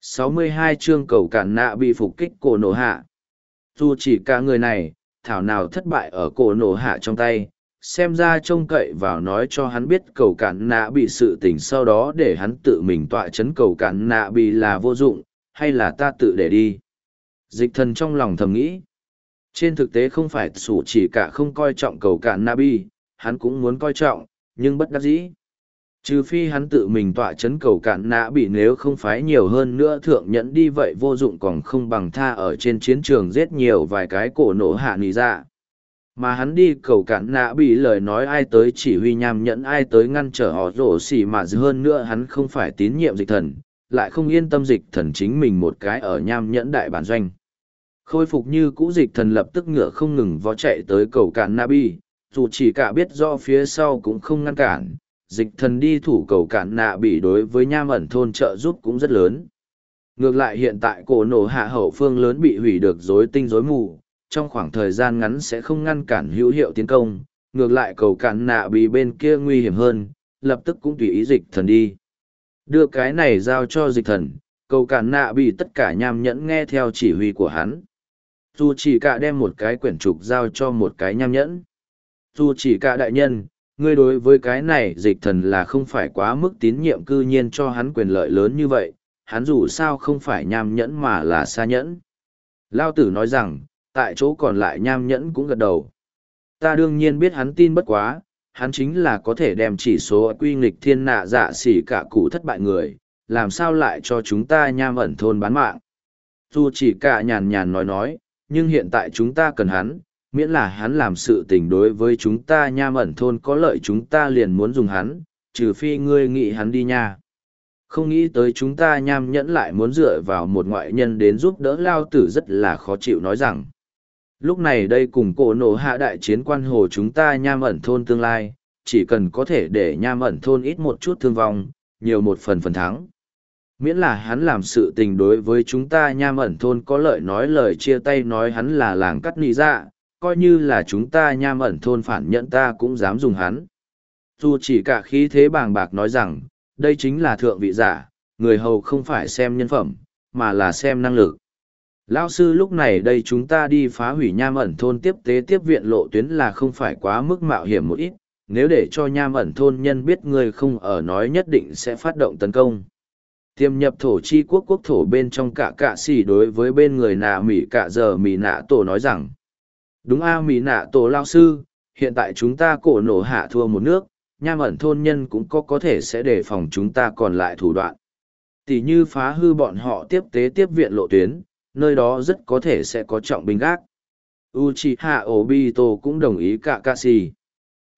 62 chương cầu cản nạ bị phục kích cổ nổ hạ. Dù chỉ cả người này, thảo nào thất bại ở cổ nổ hạ trong tay, xem ra trông cậy vào nói cho hắn biết cầu cản nạ bị sự tình sau đó để hắn tự mình tọa chấn cầu cản nạ bị là vô dụng, hay là ta tự để đi. Dịch thần trong lòng thầm nghĩ. Trên thực tế không phải sủ chỉ cả không coi trọng cầu cản nạ bị, hắn cũng muốn coi trọng, nhưng bất đắc dĩ. Trừ phi hắn tự mình tọa chấn cầu cạn nã bị nếu không phái nhiều hơn nữa thượng nhẫn đi vậy vô dụng còn không bằng tha ở trên chiến trường giết nhiều vài cái cổ nổ hạ nì ra. Mà hắn đi cầu cạn nã bị lời nói ai tới chỉ huy nham nhẫn ai tới ngăn trở họ rổ xỉ mà hơn nữa hắn không phải tín nhiệm dịch thần, lại không yên tâm dịch thần chính mình một cái ở nham nhẫn đại bản doanh. Khôi phục như cũ dịch thần lập tức ngựa không ngừng vó chạy tới cầu cạn nã bị, dù chỉ cả biết do phía sau cũng không ngăn cản dịch thần đi thủ cầu cản nạ bị đối với nham ẩn thôn trợ giúp cũng rất lớn. Ngược lại hiện tại cổ nổ hạ hậu phương lớn bị hủy được rối tinh rối mù, trong khoảng thời gian ngắn sẽ không ngăn cản hữu hiệu tiến công, ngược lại cầu cản nạ bị bên kia nguy hiểm hơn, lập tức cũng tùy ý dịch thần đi. Đưa cái này giao cho dịch thần, cầu cản nạ bị tất cả nham nhẫn nghe theo chỉ huy của hắn. Dù chỉ cả đem một cái quyển trục giao cho một cái nham nhẫn. Dù chỉ cả đại nhân, ngươi đối với cái này dịch thần là không phải quá mức tín nhiệm cư nhiên cho hắn quyền lợi lớn như vậy, hắn dù sao không phải nham nhẫn mà là xa nhẫn. Lao tử nói rằng, tại chỗ còn lại nham nhẫn cũng gật đầu. Ta đương nhiên biết hắn tin bất quá, hắn chính là có thể đem chỉ số quy nghịch thiên nạ dạ xỉ cả cụ thất bại người, làm sao lại cho chúng ta nham ẩn thôn bán mạng. Dù chỉ cả nhàn nhàn nói nói, nhưng hiện tại chúng ta cần hắn, miễn là hắn làm sự tình đối với chúng ta nha mẩn thôn có lợi chúng ta liền muốn dùng hắn, trừ phi ngươi nghĩ hắn đi nha. Không nghĩ tới chúng ta nham nhẫn lại muốn dựa vào một ngoại nhân đến giúp đỡ lao tử rất là khó chịu nói rằng. Lúc này đây cùng cổ nổ hạ đại chiến quan hồ chúng ta nham ẩn thôn tương lai, chỉ cần có thể để nham ẩn thôn ít một chút thương vong, nhiều một phần phần thắng. Miễn là hắn làm sự tình đối với chúng ta nham ẩn thôn có lợi nói lời chia tay nói hắn là làng cắt nị dạ, coi như là chúng ta nham ẩn thôn phản nhận ta cũng dám dùng hắn. Dù chỉ cả khí thế bàng bạc nói rằng, đây chính là thượng vị giả, người hầu không phải xem nhân phẩm, mà là xem năng lực. Lao sư lúc này đây chúng ta đi phá hủy nham ẩn thôn tiếp tế tiếp viện lộ tuyến là không phải quá mức mạo hiểm một ít, nếu để cho nham ẩn thôn nhân biết người không ở nói nhất định sẽ phát động tấn công. Tiêm nhập thổ chi quốc quốc thổ bên trong cả cạ xỉ đối với bên người nạ mỉ cả giờ mỉ nạ tổ nói rằng, Đúng a mỹ nạ tổ lao sư, hiện tại chúng ta cổ nổ hạ thua một nước, nham ẩn thôn nhân cũng có có thể sẽ đề phòng chúng ta còn lại thủ đoạn. Tỷ như phá hư bọn họ tiếp tế tiếp viện lộ tuyến, nơi đó rất có thể sẽ có trọng binh gác. Uchiha Obito cũng đồng ý cả Kakashi.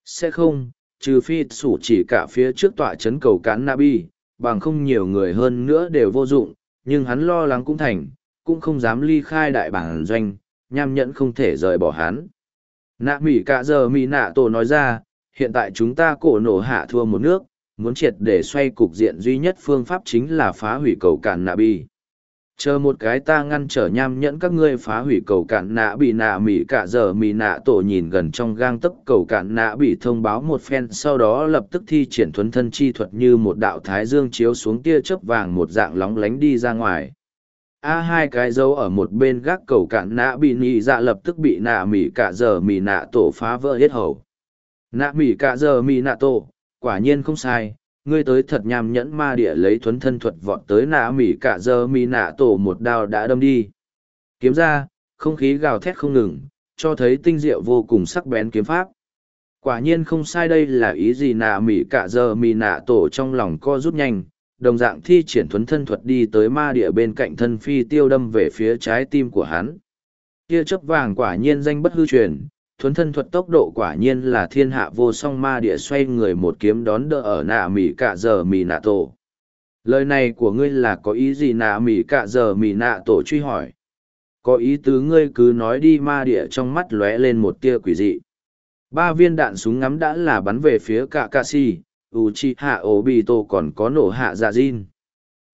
Sẽ không, trừ phi sủ chỉ cả phía trước tọa chấn cầu cán Nabi, bằng không nhiều người hơn nữa đều vô dụng, nhưng hắn lo lắng cũng thành, cũng không dám ly khai đại bản doanh, nham nhẫn không thể rời bỏ hắn. Nạ mỉ cả giờ mỉ nạ tổ nói ra, hiện tại chúng ta cổ nổ hạ thua một nước, muốn triệt để xoay cục diện duy nhất phương pháp chính là phá hủy cầu cản nạ bi. Chờ một cái ta ngăn trở nham nhẫn các ngươi phá hủy cầu cản nạ bị nạ mỉ cả giờ mỉ nạ tổ nhìn gần trong gang tấc cầu cản nạ bị thông báo một phen sau đó lập tức thi triển thuấn thân chi thuật như một đạo thái dương chiếu xuống tia chớp vàng một dạng lóng lánh đi ra ngoài a hai cái dấu ở một bên gác cầu cạn nạ bị nị dạ lập tức bị nạ mỉ cả giờ mỉ nạ tổ phá vỡ hết hầu. Nạ mỉ cả giờ mỉ nạ tổ, quả nhiên không sai, ngươi tới thật nham nhẫn ma địa lấy thuấn thân thuật vọt tới nạ mỉ cả giờ mỉ nạ tổ một đao đã đâm đi. Kiếm ra, không khí gào thét không ngừng, cho thấy tinh diệu vô cùng sắc bén kiếm pháp. Quả nhiên không sai đây là ý gì nạ mỉ cả giờ mỉ nạ tổ trong lòng co rút nhanh đồng dạng thi triển thuấn thân thuật đi tới ma địa bên cạnh thân phi tiêu đâm về phía trái tim của hắn. Kia chấp vàng quả nhiên danh bất hư truyền, thuấn thân thuật tốc độ quả nhiên là thiên hạ vô song ma địa xoay người một kiếm đón đỡ ở nạ mỉ cả giờ mỉ nạ tổ. Lời này của ngươi là có ý gì nạ mỉ cả giờ mỉ nạ tổ truy hỏi. Có ý tứ ngươi cứ nói đi ma địa trong mắt lóe lên một tia quỷ dị. Ba viên đạn súng ngắm đã là bắn về phía cả ca si, Uchiha Obito còn có nổ hạ dạ Jin.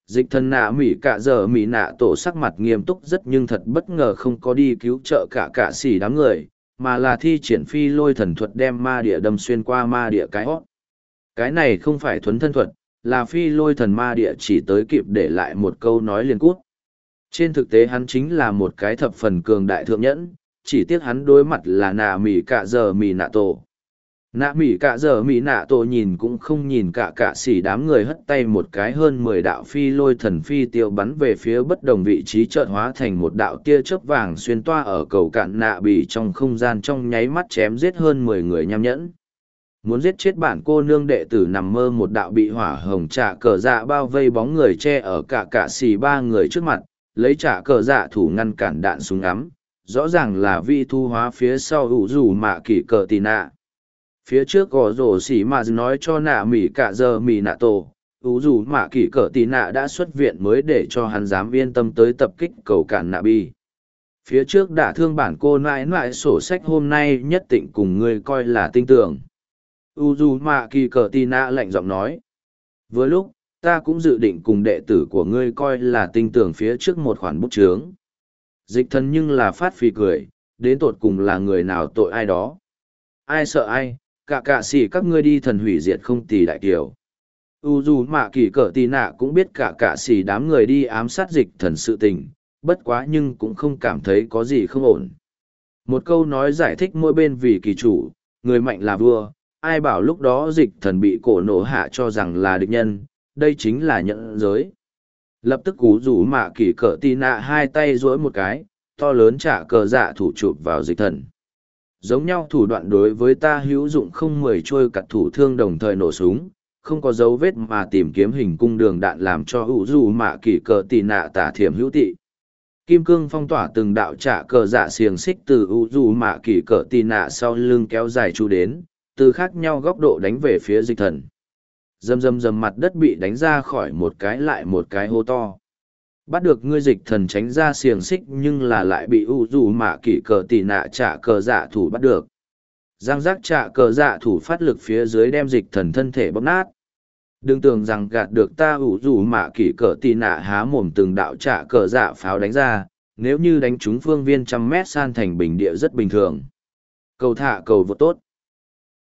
Dịch thần nạ mỉ cả giờ mỉ nạ tổ sắc mặt nghiêm túc rất nhưng thật bất ngờ không có đi cứu trợ cả cả xỉ đám người, mà là thi triển phi lôi thần thuật đem ma địa đâm xuyên qua ma địa cái hót. Cái này không phải thuấn thân thuật, là phi lôi thần ma địa chỉ tới kịp để lại một câu nói liền cút. Trên thực tế hắn chính là một cái thập phần cường đại thượng nhẫn, chỉ tiếc hắn đối mặt là nạ mỉ cả giờ mỉ nạ tổ. Nạ mỹ cả giờ mỹ nạ tổ nhìn cũng không nhìn cả cả xỉ đám người hất tay một cái hơn mười đạo phi lôi thần phi tiêu bắn về phía bất đồng vị trí trợn hóa thành một đạo tia chớp vàng xuyên toa ở cầu cạn nạ bỉ trong không gian trong nháy mắt chém giết hơn mười người nham nhẫn. Muốn giết chết bản cô nương đệ tử nằm mơ một đạo bị hỏa hồng trả cờ dạ bao vây bóng người che ở cả cả xì ba người trước mặt, lấy trả cờ dạ thủ ngăn cản đạn súng ngắm. Rõ ràng là vi thu hóa phía sau ủ dù mạ kỷ cờ tì nạ phía trước gò rổ xỉ mà nói cho nạ mỉ cả giờ mỉ nạ tổ, ủ dù mạ kỷ cờ tì nạ đã xuất viện mới để cho hắn dám yên tâm tới tập kích cầu cản nạ bi. Phía trước đã thương bản cô nãi nãi sổ sách hôm nay nhất định cùng ngươi coi là tinh tưởng u dù mạ kỳ cờ tì nạ lạnh giọng nói với lúc, ta cũng dự định cùng đệ tử của ngươi coi là tinh tưởng phía trước một khoản bút chướng. Dịch thần nhưng là phát phì cười, đến tột cùng là người nào tội ai đó? Ai sợ ai cả cạ xỉ các ngươi đi thần hủy diệt không tỷ đại kiều u dù mạ kỳ cờ tì nạ cũng biết cả cạ xỉ đám người đi ám sát dịch thần sự tình bất quá nhưng cũng không cảm thấy có gì không ổn một câu nói giải thích mỗi bên vì kỳ chủ người mạnh là vua ai bảo lúc đó dịch thần bị cổ nổ hạ cho rằng là địch nhân, đây chính là nhận giới. Lập tức cú rủ mạ kỳ cỡ tì nạ hai tay duỗi một cái, to lớn trả cờ dạ thủ chụp vào dịch thần. Giống nhau thủ đoạn đối với ta hữu dụng không mười trôi cặt thủ thương đồng thời nổ súng, không có dấu vết mà tìm kiếm hình cung đường đạn làm cho hữu dù mạ kỷ cờ tị nạ tả thiểm hữu tị. Kim cương phong tỏa từng đạo trả cờ dạ xiềng xích từ hữu dù mạ kỷ cờ tị nạ sau lưng kéo dài chu đến, từ khác nhau góc độ đánh về phía dịch thần. Dầm dầm dầm mặt đất bị đánh ra khỏi một cái lại một cái hô to. Bắt được ngươi dịch thần tránh ra xiềng xích nhưng là lại bị u dù mạ kỷ cờ tỉ nạ trả cờ dạ thủ bắt được. Giang giác trả cờ dạ thủ phát lực phía dưới đem dịch thần thân thể bóp nát. Đừng tưởng rằng gạt được ta ủ dù mạ kỷ cờ tì nạ há mồm từng đạo trả cờ dạ pháo đánh ra, nếu như đánh trúng phương viên trăm mét san thành bình địa rất bình thường. Cầu thả cầu vô tốt.